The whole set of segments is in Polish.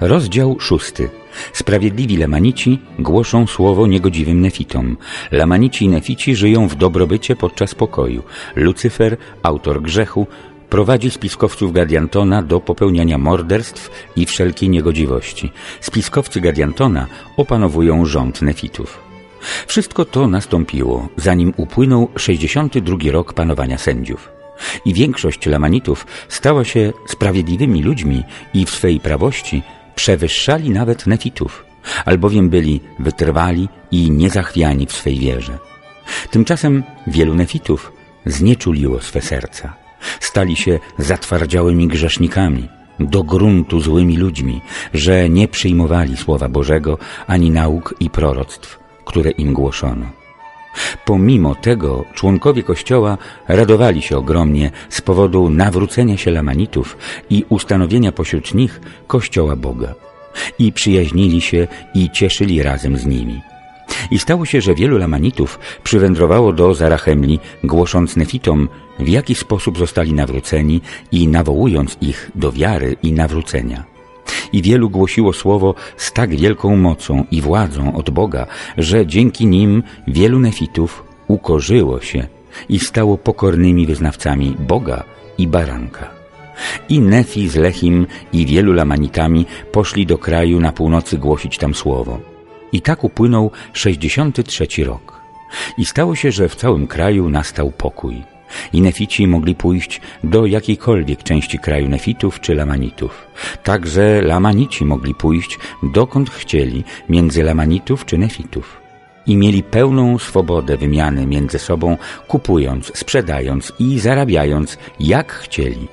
Rozdział szósty. Sprawiedliwi Lamanici głoszą słowo niegodziwym nefitom. Lamanici i nefici żyją w dobrobycie podczas pokoju. Lucyfer, autor grzechu, prowadzi spiskowców Gadiantona do popełniania morderstw i wszelkiej niegodziwości. Spiskowcy Gadiantona opanowują rząd nefitów. Wszystko to nastąpiło, zanim upłynął 62 rok panowania sędziów. I większość Lamanitów stała się sprawiedliwymi ludźmi i w swej prawości przewyższali nawet nefitów, albowiem byli wytrwali i niezachwiani w swej wierze. Tymczasem wielu nefitów znieczuliło swe serca. Stali się zatwardziałymi grzesznikami, do gruntu złymi ludźmi, że nie przyjmowali Słowa Bożego ani nauk i proroctw, które im głoszono. Pomimo tego członkowie Kościoła radowali się ogromnie z powodu nawrócenia się Lamanitów i ustanowienia pośród nich Kościoła Boga. I przyjaźnili się i cieszyli razem z nimi. I stało się, że wielu Lamanitów przywędrowało do Zarachemli, głosząc nefitom, w jaki sposób zostali nawróceni i nawołując ich do wiary i nawrócenia. I wielu głosiło słowo z tak wielką mocą i władzą od Boga, że dzięki nim wielu nefitów ukorzyło się i stało pokornymi wyznawcami Boga i baranka. I Nefi z Lechim i wielu Lamanitami poszli do kraju na północy głosić tam słowo. I tak upłynął 63 rok. I stało się, że w całym kraju nastał pokój i nefici mogli pójść do jakiejkolwiek części kraju nefitów czy lamanitów. Także lamanici mogli pójść dokąd chcieli między lamanitów czy nefitów. I mieli pełną swobodę wymiany między sobą, kupując, sprzedając i zarabiając jak chcieli.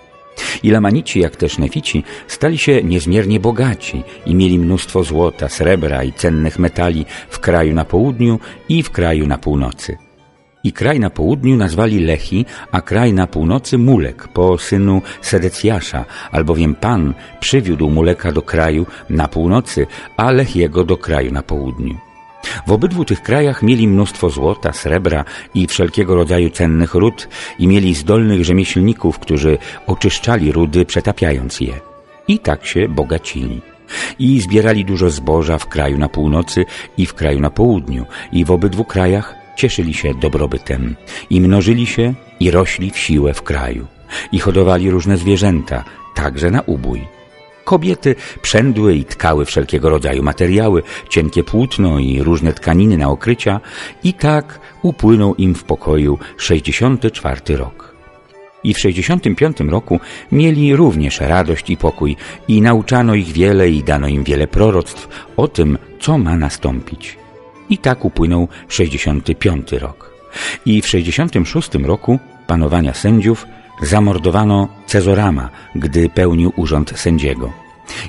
I Lamanici, jak też Nefici, stali się niezmiernie bogaci i mieli mnóstwo złota, srebra i cennych metali w kraju na południu i w kraju na północy. I kraj na południu nazwali Lehi, a kraj na północy Mulek, po synu Sedecjasza, albowiem Pan przywiódł Muleka do kraju na północy, a Lehiego do kraju na południu. W obydwu tych krajach mieli mnóstwo złota, srebra i wszelkiego rodzaju cennych ród i mieli zdolnych rzemieślników, którzy oczyszczali rudy, przetapiając je. I tak się bogacili. I zbierali dużo zboża w kraju na północy i w kraju na południu i w obydwu krajach cieszyli się dobrobytem i mnożyli się i rośli w siłę w kraju i hodowali różne zwierzęta, także na ubój. Kobiety przędły i tkały wszelkiego rodzaju materiały, cienkie płótno i różne tkaniny na okrycia i tak upłynął im w pokoju 64 rok. I w 65 roku mieli również radość i pokój i nauczano ich wiele i dano im wiele proroctw o tym, co ma nastąpić. I tak upłynął 65 rok. I w 66 roku panowania sędziów zamordowano Cezorama, gdy pełnił urząd sędziego.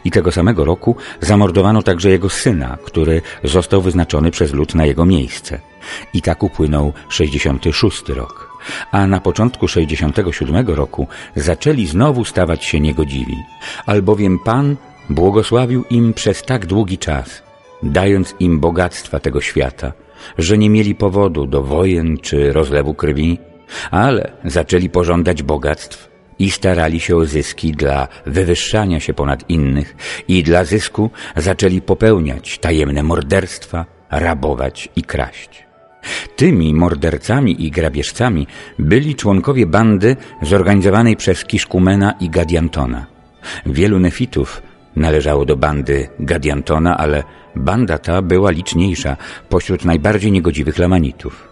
I tego samego roku zamordowano także jego syna, który został wyznaczony przez lud na jego miejsce. I tak upłynął 66 rok. A na początku 67 roku zaczęli znowu stawać się niegodziwi, albowiem Pan błogosławił im przez tak długi czas, dając im bogactwa tego świata, że nie mieli powodu do wojen czy rozlewu krwi, ale zaczęli pożądać bogactw i starali się o zyski dla wywyższania się ponad innych i dla zysku zaczęli popełniać tajemne morderstwa, rabować i kraść. Tymi mordercami i grabieżcami byli członkowie bandy zorganizowanej przez Kiszkumena i Gadiantona. Wielu nefitów należało do bandy Gadiantona, ale banda ta była liczniejsza pośród najbardziej niegodziwych lamanitów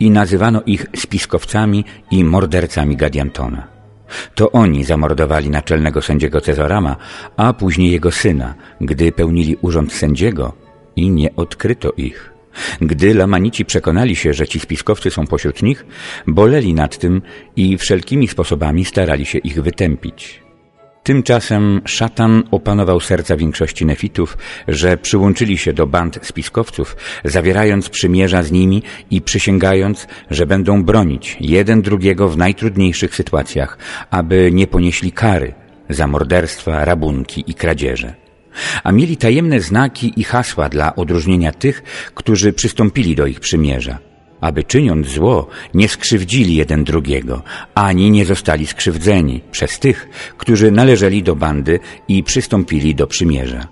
i nazywano ich spiskowcami i mordercami Gadiantona. To oni zamordowali naczelnego sędziego Cezorama, a później jego syna, gdy pełnili urząd sędziego i nie odkryto ich. Gdy Lamanici przekonali się, że ci spiskowcy są pośród nich, boleli nad tym i wszelkimi sposobami starali się ich wytępić. Tymczasem szatan opanował serca większości nefitów, że przyłączyli się do band spiskowców, zawierając przymierza z nimi i przysięgając, że będą bronić jeden drugiego w najtrudniejszych sytuacjach, aby nie ponieśli kary za morderstwa, rabunki i kradzieże. A mieli tajemne znaki i hasła dla odróżnienia tych, którzy przystąpili do ich przymierza aby czyniąc zło nie skrzywdzili jeden drugiego, ani nie zostali skrzywdzeni przez tych, którzy należeli do bandy i przystąpili do przymierza.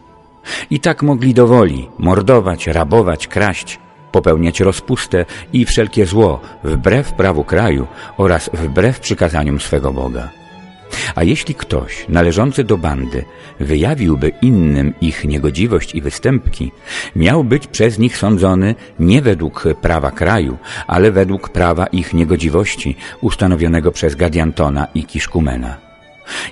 I tak mogli dowoli mordować, rabować, kraść, popełniać rozpustę i wszelkie zło wbrew prawu kraju oraz wbrew przykazaniom swego Boga. A jeśli ktoś należący do bandy wyjawiłby innym ich niegodziwość i występki, miał być przez nich sądzony nie według prawa kraju, ale według prawa ich niegodziwości ustanowionego przez Gadiantona i Kiszkumena.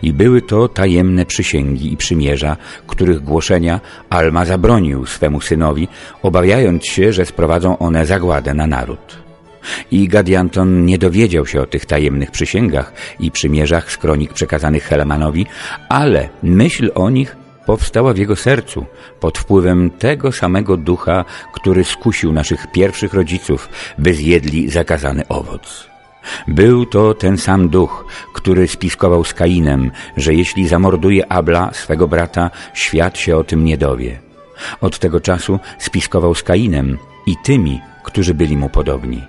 I były to tajemne przysięgi i przymierza, których głoszenia Alma zabronił swemu synowi, obawiając się, że sprowadzą one zagładę na naród. I Gadianton nie dowiedział się o tych tajemnych przysięgach i przymierzach z kronik przekazanych Helemanowi, ale myśl o nich powstała w jego sercu pod wpływem tego samego ducha, który skusił naszych pierwszych rodziców, by zjedli zakazany owoc. Był to ten sam duch, który spiskował z Kainem, że jeśli zamorduje Abla, swego brata, świat się o tym nie dowie. Od tego czasu spiskował z Kainem i tymi, którzy byli mu podobni.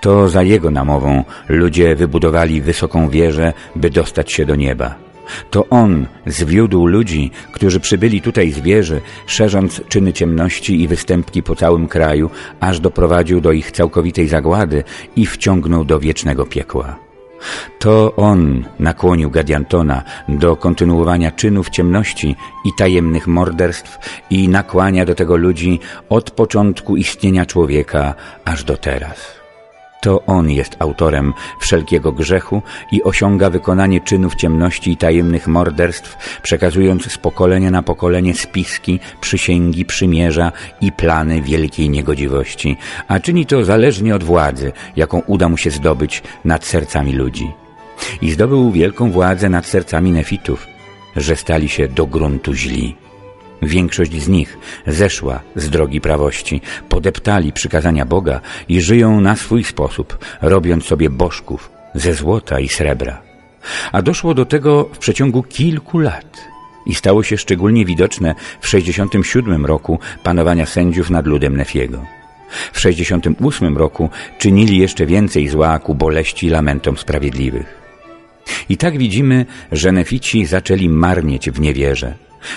To za jego namową ludzie wybudowali wysoką wieżę, by dostać się do nieba. To on zwiódł ludzi, którzy przybyli tutaj z wieży, szerząc czyny ciemności i występki po całym kraju, aż doprowadził do ich całkowitej zagłady i wciągnął do wiecznego piekła. To on nakłonił Gadiantona do kontynuowania czynów ciemności i tajemnych morderstw i nakłania do tego ludzi od początku istnienia człowieka aż do teraz. To On jest autorem wszelkiego grzechu i osiąga wykonanie czynów ciemności i tajemnych morderstw, przekazując z pokolenia na pokolenie spiski, przysięgi, przymierza i plany wielkiej niegodziwości, a czyni to zależnie od władzy, jaką uda mu się zdobyć nad sercami ludzi. I zdobył wielką władzę nad sercami nefitów, że stali się do gruntu źli. Większość z nich zeszła z drogi prawości, podeptali przykazania Boga i żyją na swój sposób, robiąc sobie bożków ze złota i srebra. A doszło do tego w przeciągu kilku lat i stało się szczególnie widoczne w 67 roku panowania sędziów nad ludem Nefiego. W 68 roku czynili jeszcze więcej zła ku boleści lamentom sprawiedliwych. I tak widzimy, że Nefici zaczęli marnieć w niewierze.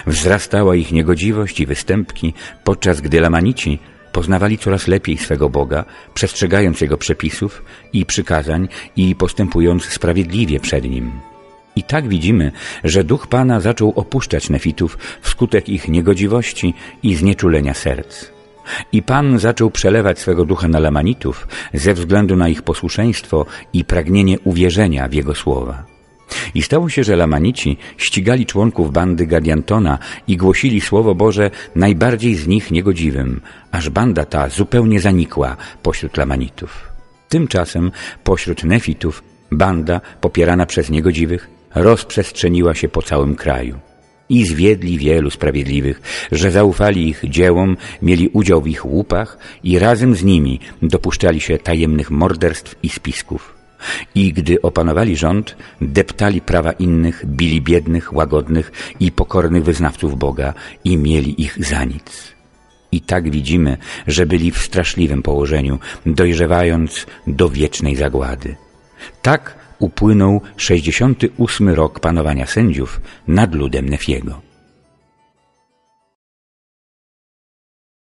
Wzrastała ich niegodziwość i występki, podczas gdy Lamanici poznawali coraz lepiej swego Boga, przestrzegając Jego przepisów i przykazań i postępując sprawiedliwie przed Nim. I tak widzimy, że duch Pana zaczął opuszczać nefitów wskutek ich niegodziwości i znieczulenia serc. I Pan zaczął przelewać swego ducha na Lamanitów ze względu na ich posłuszeństwo i pragnienie uwierzenia w Jego słowa. I stało się, że Lamanici ścigali członków bandy Gadiantona i głosili Słowo Boże najbardziej z nich niegodziwym, aż banda ta zupełnie zanikła pośród Lamanitów. Tymczasem pośród Nefitów banda, popierana przez niegodziwych, rozprzestrzeniła się po całym kraju. I zwiedli wielu sprawiedliwych, że zaufali ich dziełom, mieli udział w ich łupach i razem z nimi dopuszczali się tajemnych morderstw i spisków. I gdy opanowali rząd, deptali prawa innych, bili biednych, łagodnych i pokornych wyznawców Boga i mieli ich za nic. I tak widzimy, że byli w straszliwym położeniu, dojrzewając do wiecznej zagłady. Tak upłynął 68 rok panowania sędziów nad ludem Nefiego.